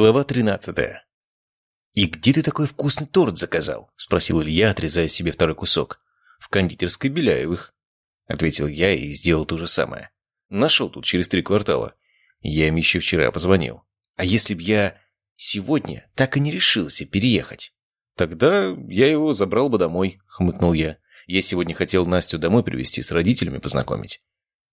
Глава тринадцатая. «И где ты такой вкусный торт заказал?» – спросил Илья, отрезая себе второй кусок. «В кондитерской Беляевых», – ответил я и сделал то же самое. «Нашел тут через три квартала. Я им еще вчера позвонил. А если б я сегодня так и не решился переехать?» «Тогда я его забрал бы домой», – хмыкнул я. «Я сегодня хотел Настю домой привезти, с родителями познакомить».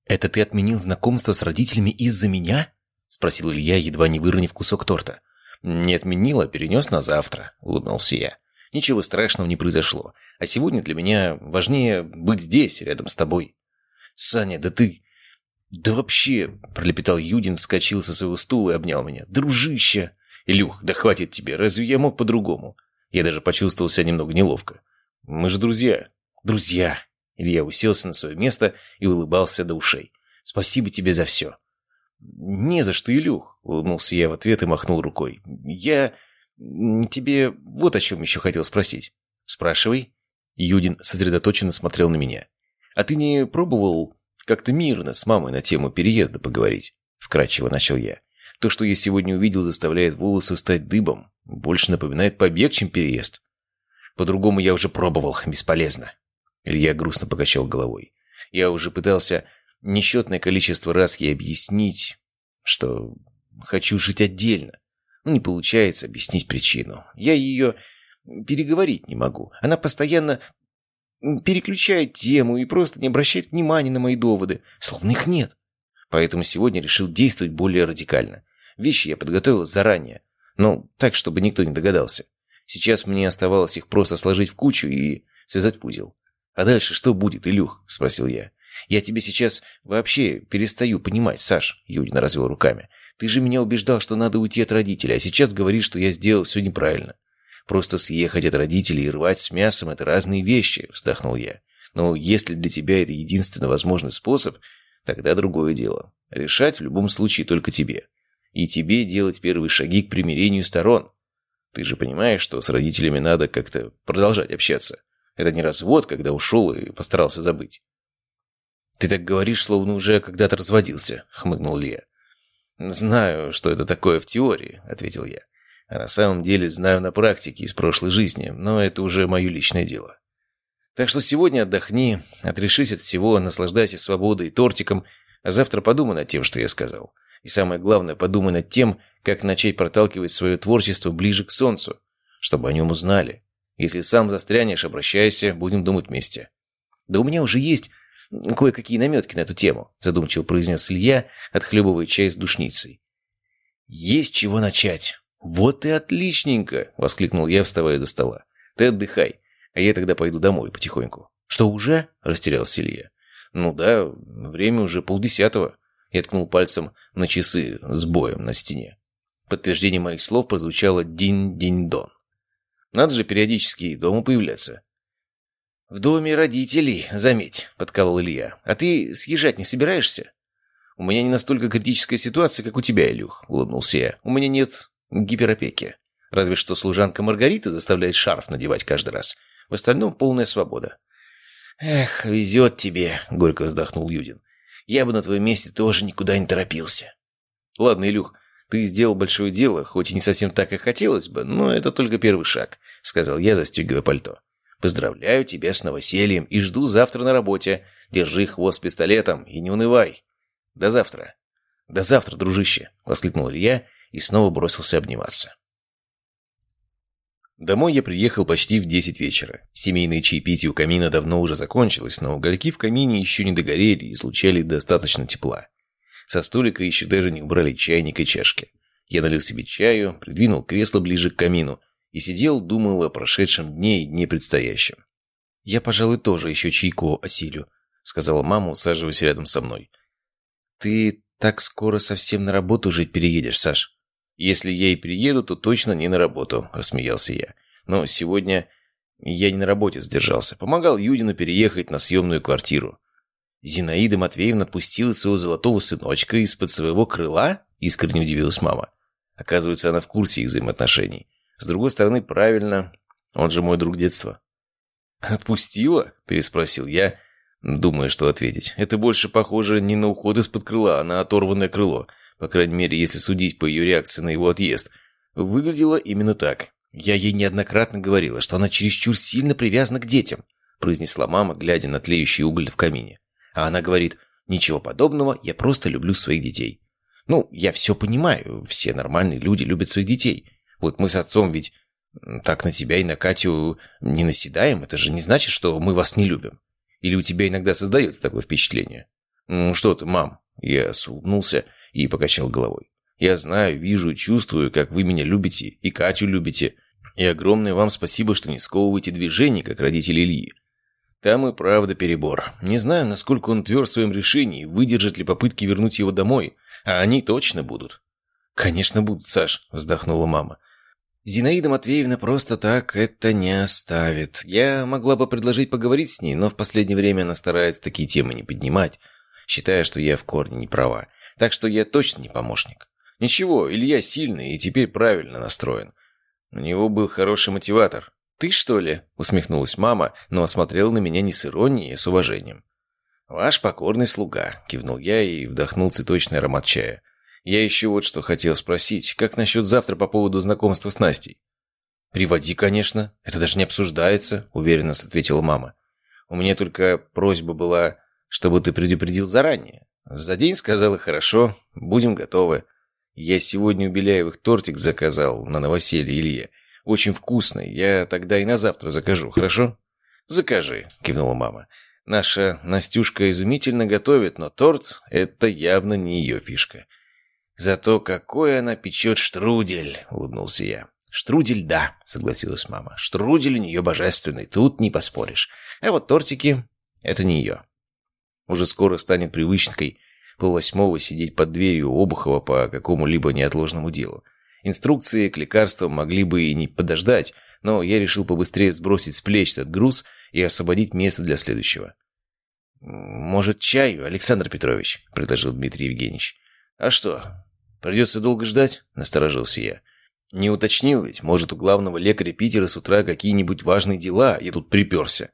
«Это ты отменил знакомство с родителями из-за меня?» — спросил Илья, едва не выронив кусок торта. «Не отменил, а перенес на завтра», — улыбнулся я. «Ничего страшного не произошло. А сегодня для меня важнее быть здесь, рядом с тобой». «Саня, да ты...» «Да вообще...» — пролепетал Юдин, вскочил со своего стула и обнял меня. «Дружище!» «Илюх, да хватит тебе, разве я мог по-другому?» Я даже почувствовал себя немного неловко. «Мы же друзья». «Друзья!» Илья уселся на свое место и улыбался до ушей. «Спасибо тебе за все. «Не за что, Илюх», — улыбнулся я в ответ и махнул рукой. «Я... тебе вот о чем еще хотел спросить». «Спрашивай». Юдин сосредоточенно смотрел на меня. «А ты не пробовал как-то мирно с мамой на тему переезда поговорить?» Вкратчиво начал я. «То, что я сегодня увидел, заставляет волосы встать дыбом. Больше напоминает побег, чем переезд. По-другому я уже пробовал. Бесполезно». Илья грустно покачал головой. «Я уже пытался несчетное количество раз ей объяснить, что хочу жить отдельно. Но не получается объяснить причину. Я ее переговорить не могу. Она постоянно переключает тему и просто не обращает внимания на мои доводы, словно их нет. Поэтому сегодня решил действовать более радикально. Вещи я подготовил заранее, но так, чтобы никто не догадался. Сейчас мне оставалось их просто сложить в кучу и связать в узел. «А дальше что будет, Илюх?» – спросил я. «Я тебе сейчас вообще перестаю понимать, Саш», — Юдин развел руками. «Ты же меня убеждал, что надо уйти от родителей, а сейчас говоришь, что я сделал все неправильно. Просто съехать от родителей и рвать с мясом — это разные вещи», — вздохнул я. «Но если для тебя это единственно возможный способ, тогда другое дело. Решать в любом случае только тебе. И тебе делать первые шаги к примирению сторон. Ты же понимаешь, что с родителями надо как-то продолжать общаться. Это не развод, когда ушел и постарался забыть. «Ты так говоришь, словно уже когда-то разводился», — хмыкнул Лия. «Знаю, что это такое в теории», — ответил я. «А на самом деле знаю на практике из прошлой жизни, но это уже мое личное дело. Так что сегодня отдохни, отрешись от всего, наслаждайся свободой и тортиком, а завтра подумай над тем, что я сказал. И самое главное, подумай над тем, как начать проталкивать свое творчество ближе к солнцу, чтобы о нем узнали. Если сам застрянешь, обращайся, будем думать вместе. Да у меня уже есть кое-какие наметки на эту тему», задумчиво произнес Илья, отхлебывая чай с душницей. «Есть чего начать». «Вот и отличненько!» — воскликнул я, вставая за стола. «Ты отдыхай, а я тогда пойду домой потихоньку». «Что, уже?» — растерялся Илья. «Ну да, время уже полдесятого». Я ткнул пальцем на часы с боем на стене. Подтверждение моих слов прозвучало «динь-динь-дон». Надо же периодически дома появляться. «В доме родителей, заметь», — подколол Илья. «А ты съезжать не собираешься?» «У меня не настолько критическая ситуация, как у тебя, Илюх», — улыбнулся я. «У меня нет гиперопеки. Разве что служанка Маргарита заставляет шарф надевать каждый раз. В остальном полная свобода». «Эх, везет тебе», — горько вздохнул Юдин. «Я бы на твоем месте тоже никуда не торопился». «Ладно, Илюх, ты сделал большое дело, хоть и не совсем так, как хотелось бы, но это только первый шаг», — сказал я, застегивая пальто. Поздравляю тебя с новосельем и жду завтра на работе. Держи хвост пистолетом и не унывай. До завтра. До завтра, дружище, воскликнул Илья и снова бросился обниматься. Домой я приехал почти в десять вечера. Семейное чаепитие у камина давно уже закончилось, но угольки в камине еще не догорели и излучали достаточно тепла. Со столика еще даже не убрали чайник и чашки. Я налил себе чаю, придвинул кресло ближе к камину и сидел, думал о прошедшем дне и дне предстоящем. «Я, пожалуй, тоже еще чайку осилю», — сказала мама, усаживаясь рядом со мной. «Ты так скоро совсем на работу жить переедешь, Саш?» «Если я и перееду, то точно не на работу», — рассмеялся я. «Но сегодня я не на работе задержался. Помогал Юдину переехать на съемную квартиру». «Зинаида Матвеевна отпустила своего золотого сыночка из-под своего крыла?» — искренне удивилась мама. Оказывается, она в курсе их взаимоотношений. С другой стороны, правильно. Он же мой друг детства. «Отпустила?» – переспросил я, думая, что ответить. «Это больше похоже не на уход из-под крыла, а на оторванное крыло. По крайней мере, если судить по ее реакции на его отъезд. выглядело именно так. «Я ей неоднократно говорила, что она чересчур сильно привязана к детям», произнесла мама, глядя на тлеющий уголь в камине. А она говорит, «Ничего подобного, я просто люблю своих детей». Ну, я все понимаю, все нормальные люди любят своих детей. Вот мы с отцом ведь так на тебя и на Катю не наседаем, это же не значит, что мы вас не любим. Или у тебя иногда создается такое впечатление? «Ну что ты, мам?» Я улыбнулся и покачал головой. «Я знаю, вижу чувствую, как вы меня любите и Катю любите. И огромное вам спасибо, что не сковываете движение, как родители Ильи. Там и правда перебор. Не знаю, насколько он тверд в своем решении, выдержит ли попытки вернуть его домой, а они точно будут». «Конечно будут, Саш», — вздохнула мама. Зинаида Матвеевна просто так это не оставит. Я могла бы предложить поговорить с ней, но в последнее время она старается такие темы не поднимать, считая, что я в корне не права. Так что я точно не помощник. Ничего, Илья сильный и теперь правильно настроен. У него был хороший мотиватор. «Ты, что ли?» — усмехнулась мама, но осмотрела на меня не с иронией, а с уважением. «Ваш покорный слуга», — кивнул я и вдохнул цветочный аромат чая. Я еще вот что хотел спросить. Как насчет завтра по поводу знакомства с Настей? «Приводи, конечно. Это даже не обсуждается», — уверенно ответила мама. «У меня только просьба была, чтобы ты предупредил заранее. За день сказала хорошо, будем готовы. Я сегодня у Беляевых тортик заказал на новоселье Илье. Очень вкусный. Я тогда и на завтра закажу, хорошо?» «Закажи», — кивнула мама. «Наша Настюшка изумительно готовит, но торт — это явно не ее фишка. «Зато какой она печет штрудель!» — улыбнулся я. «Штрудель, да», — согласилась мама. «Штрудель у нее божественный, тут не поспоришь. А вот тортики — это не ее». Уже скоро станет привычкой полвосьмого сидеть под дверью Обухова по какому-либо неотложному делу. Инструкции к лекарствам могли бы и не подождать, но я решил побыстрее сбросить с плеч этот груз и освободить место для следующего. «Может, чаю, Александр Петрович?» – предложил Дмитрий Евгеньевич. «А что, «Придется долго ждать?» – насторожился я. «Не уточнил ведь, может, у главного лекаря Питера с утра какие-нибудь важные дела, я тут приперся».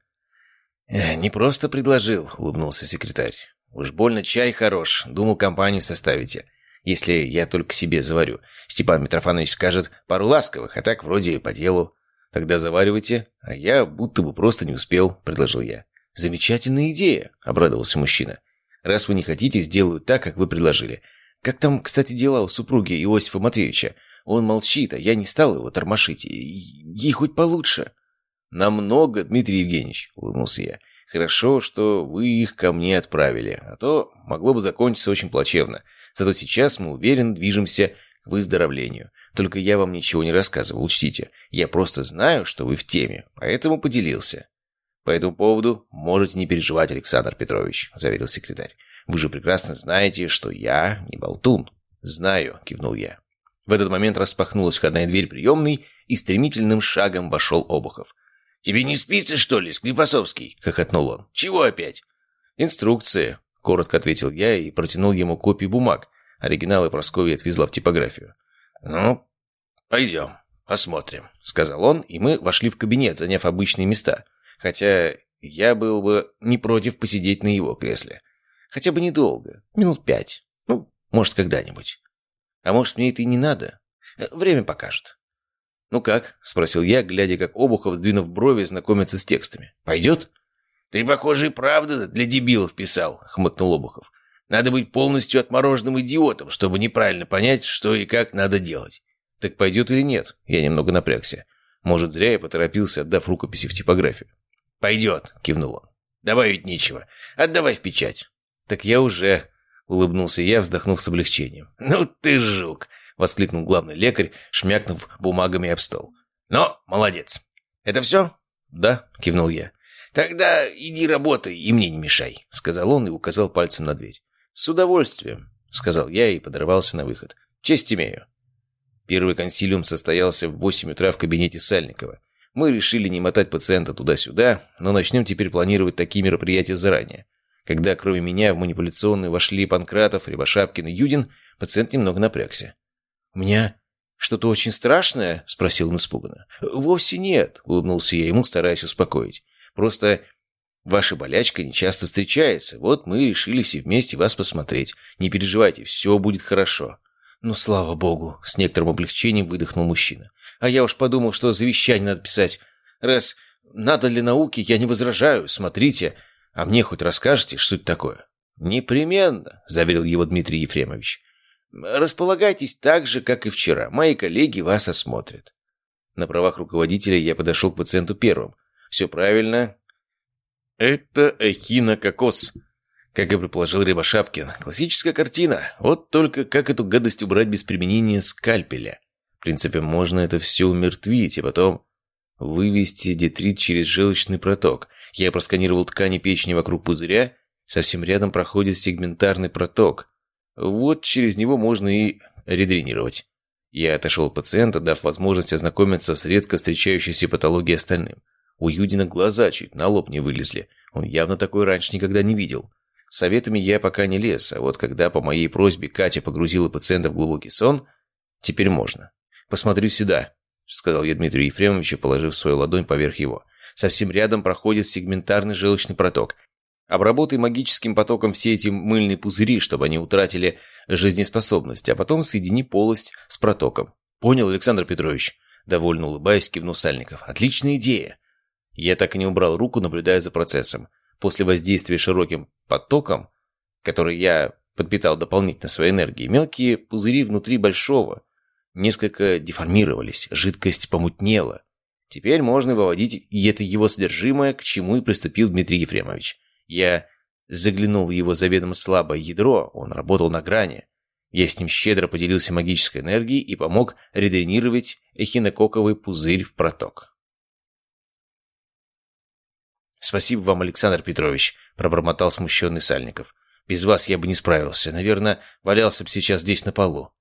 «Э, «Не просто предложил», – улыбнулся секретарь. «Уж больно чай хорош, думал, компанию составите. Если я только себе заварю. Степан Митрофанович скажет пару ласковых, а так вроде по делу. Тогда заваривайте, а я будто бы просто не успел», – предложил я. «Замечательная идея», – обрадовался мужчина. «Раз вы не хотите, сделаю так, как вы предложили. Как там, кстати, дела у супруги Иосифа Матвеевича? Он молчит, а я не стал его тормошить. Ей хоть получше. Намного, Дмитрий Евгеньевич, улыбнулся я. Хорошо, что вы их ко мне отправили, а то могло бы закончиться очень плачевно. Зато сейчас мы уверенно движемся к выздоровлению. Только я вам ничего не рассказывал, учтите. Я просто знаю, что вы в теме, поэтому поделился. По этому поводу можете не переживать, Александр Петрович, заверил секретарь. Вы же прекрасно знаете, что я не болтун». «Знаю», — кивнул я. В этот момент распахнулась входная дверь приемной, и стремительным шагом вошел Обухов. «Тебе не спится, что ли, Склифосовский?» — хохотнул он. «Чего опять?» «Инструкции», — коротко ответил я и протянул ему копии бумаг. Оригиналы Прасковья отвезла в типографию. «Ну, пойдем, посмотрим», — сказал он, и мы вошли в кабинет, заняв обычные места. Хотя я был бы не против посидеть на его кресле. Хотя бы недолго. Минут пять. Ну, может, когда-нибудь. А может, мне это и не надо? Э, время покажет. «Ну как?» – спросил я, глядя, как Обухов, сдвинув брови, знакомится с текстами. «Пойдет?» «Ты, похоже, и правда для дебилов писал», – хмыкнул Обухов. «Надо быть полностью отмороженным идиотом, чтобы неправильно понять, что и как надо делать». «Так пойдет или нет?» Я немного напрягся. Может, зря я поторопился, отдав рукописи в типографию. «Пойдет», – кивнул он. «Добавить нечего. Отдавай в печать». «Так я уже...» — улыбнулся я, вздохнув с облегчением. «Ну ты жук!» — воскликнул главный лекарь, шмякнув бумагами об стол. «Но молодец. Это все?» «Да», — кивнул я. «Тогда иди работай и мне не мешай», — сказал он и указал пальцем на дверь. «С удовольствием», — сказал я и подорвался на выход. «Честь имею». Первый консилиум состоялся в восемь утра в кабинете Сальникова. Мы решили не мотать пациента туда-сюда, но начнем теперь планировать такие мероприятия заранее. Когда кроме меня в манипуляционную вошли Панкратов, Рябошапкин и Юдин, пациент немного напрягся. «У меня что-то очень страшное?» – спросил он испуганно. «Вовсе нет», – улыбнулся я ему, стараясь успокоить. «Просто ваша болячка нечасто встречается. Вот мы решили все вместе вас посмотреть. Не переживайте, все будет хорошо». «Ну, слава богу!» — с некоторым облегчением выдохнул мужчина. «А я уж подумал, что завещание надо писать. Раз надо для науки, я не возражаю. Смотрите, а мне хоть расскажете, что это такое?» «Непременно», — заверил его Дмитрий Ефремович. «Располагайтесь так же, как и вчера. Мои коллеги вас осмотрят». На правах руководителя я подошел к пациенту первым. «Все правильно. Это эхинококос», как и предположил Рябошапкин. Классическая картина. Вот только как эту гадость убрать без применения скальпеля? В принципе, можно это все умертвить, и потом вывести детрит через желчный проток. Я просканировал ткани печени вокруг пузыря, совсем рядом проходит сегментарный проток. Вот через него можно и редренировать. Я отошел от пациента, дав возможность ознакомиться с редко встречающейся патологией остальным. У Юдина глаза чуть на лоб не вылезли. Он явно такой раньше никогда не видел. Советами я пока не лез, а вот когда по моей просьбе Катя погрузила пациента в глубокий сон, теперь можно. «Посмотрю сюда», — сказал я Дмитрию Ефремовичу, положив свою ладонь поверх его. «Совсем рядом проходит сегментарный желчный проток. Обработай магическим потоком все эти мыльные пузыри, чтобы они утратили жизнеспособность, а потом соедини полость с протоком. Понял, Александр Петрович?» Довольно улыбаясь, кивнул Сальников. «Отличная идея!» Я так и не убрал руку, наблюдая за процессом. После воздействия широким потоком, который я подпитал дополнительно своей энергией, мелкие пузыри внутри большого несколько деформировались, жидкость помутнела. Теперь можно выводить и это его содержимое, к чему и приступил Дмитрий Ефремович. Я заглянул в его заведомо слабое ядро, он работал на грани. Я с ним щедро поделился магической энергией и помог редренировать эхинококковый пузырь в проток. «Спасибо вам, Александр Петрович», — пробормотал смущенный Сальников. «Без вас я бы не справился. Наверное, валялся бы сейчас здесь на полу».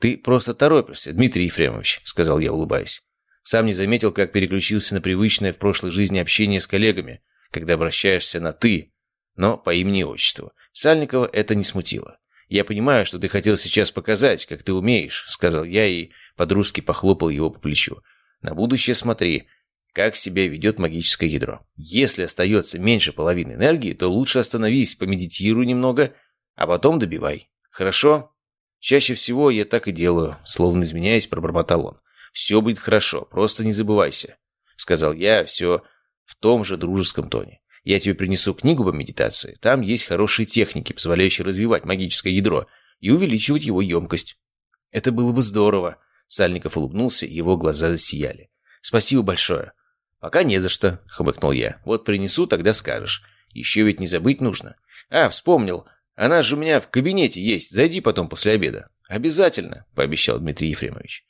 «Ты просто торопишься, Дмитрий Ефремович», — сказал я, улыбаясь. Сам не заметил, как переключился на привычное в прошлой жизни общение с коллегами, когда обращаешься на «ты», но по имени и отчеству. Сальникова это не смутило. «Я понимаю, что ты хотел сейчас показать, как ты умеешь», — сказал я и подружски похлопал его по плечу. «На будущее смотри, как себя ведет магическое ядро. Если остается меньше половины энергии, то лучше остановись, помедитируй немного, а потом добивай. Хорошо? Чаще всего я так и делаю, словно изменяясь, пробормотал он. Все будет хорошо, просто не забывайся. Сказал я все в том же дружеском тоне. Я тебе принесу книгу по медитации. Там есть хорошие техники, позволяющие развивать магическое ядро и увеличивать его емкость. Это было бы здорово. Сальников улыбнулся, и его глаза засияли. Спасибо большое. «Пока не за что», — хмыкнул я. «Вот принесу, тогда скажешь. Еще ведь не забыть нужно». «А, вспомнил. Она же у меня в кабинете есть. Зайди потом после обеда». «Обязательно», — пообещал Дмитрий Ефремович.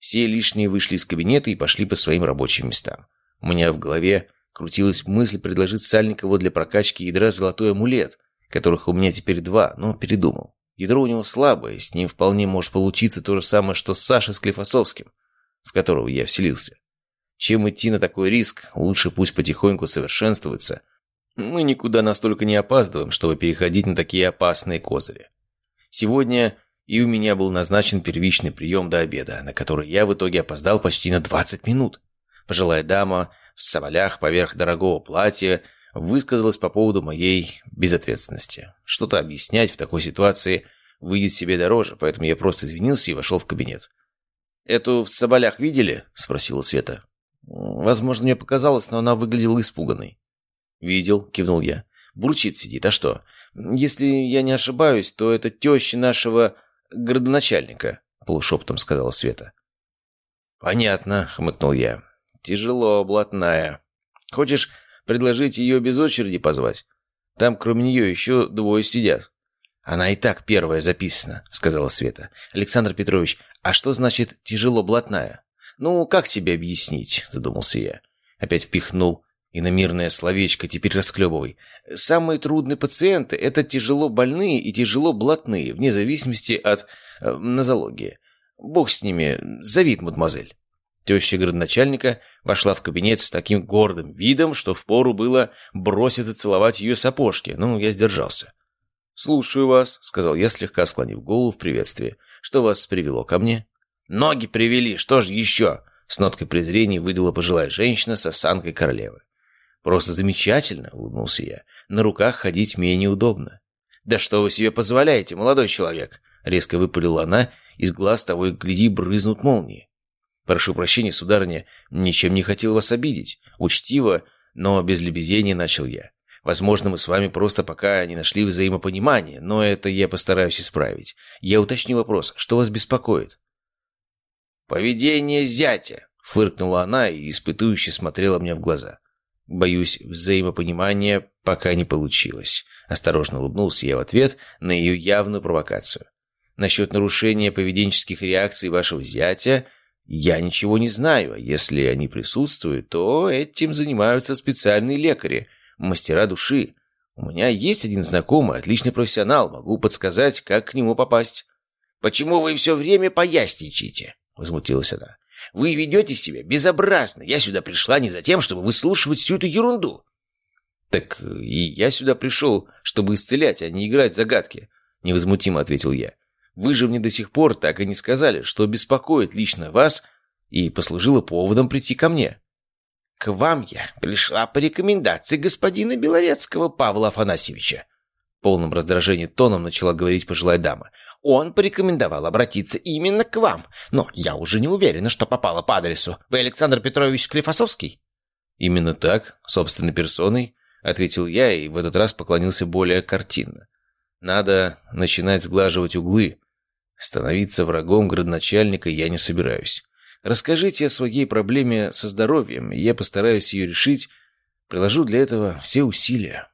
Все лишние вышли из кабинета и пошли по своим рабочим местам. У меня в голове крутилась мысль предложить Сальникову для прокачки ядра золотой амулет, которых у меня теперь два, но передумал. Ядро у него слабое, с ним вполне может получиться то же самое, что с Сашей Склифосовским, в которого я вселился. Чем идти на такой риск, лучше пусть потихоньку совершенствуется. Мы никуда настолько не опаздываем, чтобы переходить на такие опасные козыри. Сегодня и у меня был назначен первичный прием до обеда, на который я в итоге опоздал почти на 20 минут. Пожилая дама в соболях поверх дорогого платья высказалась по поводу моей безответственности. Что-то объяснять в такой ситуации выйдет себе дороже, поэтому я просто извинился и вошел в кабинет. «Эту в соболях видели?» – спросила Света. Возможно, мне показалось, но она выглядела испуганной. «Видел», — кивнул я. «Бурчит сидит, а что? Если я не ошибаюсь, то это теща нашего градоначальника», — полушепотом сказала Света. «Понятно», — хмыкнул я. «Тяжело, блатная. Хочешь предложить ее без очереди позвать? Там кроме нее еще двое сидят». «Она и так первая записана», — сказала Света. «Александр Петрович, а что значит «тяжело блатная»?» «Ну, как тебе объяснить?» – задумался я. Опять впихнул иномирное словечко, теперь расклебывай. «Самые трудные пациенты – это тяжело больные и тяжело блатные, вне зависимости от э, нозологии. Бог с ними, зови, мадемуазель». Теща градоначальника вошла в кабинет с таким гордым видом, что впору было бросить и целовать ее сапожки, но я сдержался. «Слушаю вас», — сказал я, слегка склонив голову в приветствии. «Что вас привело ко мне?» «Ноги привели, что ж еще?» С ноткой презрения выдала пожилая женщина с осанкой королевы. «Просто замечательно», — улыбнулся я. «На руках ходить менее удобно». «Да что вы себе позволяете, молодой человек?» Резко выпалила она Из глаз того и гляди брызнут молнии. «Прошу прощения, сударыня, ничем не хотел вас обидеть. Учтиво, но без лебезения начал я. Возможно, мы с вами просто пока не нашли взаимопонимания, но это я постараюсь исправить. Я уточню вопрос, что вас беспокоит?» «Поведение зятя», — фыркнула она и испытующе смотрела мне в глаза. Боюсь, взаимопонимания пока не получилось. Осторожно улыбнулся я в ответ на ее явную провокацию. Насчет нарушения поведенческих реакций вашего зятя я ничего не знаю, а если они присутствуют, то этим занимаются специальные лекари, мастера души. У меня есть один знакомый, отличный профессионал, могу подсказать, как к нему попасть. «Почему вы все время поясничаете?» — возмутилась она. Вы ведете себя безобразно. Я сюда пришла не за тем, чтобы выслушивать всю эту ерунду». «Так и я сюда пришел, чтобы исцелять, а не играть загадки», — невозмутимо ответил я. «Вы же мне до сих пор так и не сказали, что беспокоит лично вас и послужило поводом прийти ко мне». «К вам я пришла по рекомендации господина Белорецкого Павла Афанасьевича», полным раздражением тоном начала говорить пожилая дама. Он порекомендовал обратиться именно к вам, но я уже не уверена, что попала по адресу. Вы Александр Петрович Склифосовский?» «Именно так, собственной персоной», — ответил я и в этот раз поклонился более картинно. «Надо начинать сглаживать углы. Становиться врагом градоначальника я не собираюсь. Расскажите о своей проблеме со здоровьем, и я постараюсь ее решить, приложу для этого все усилия».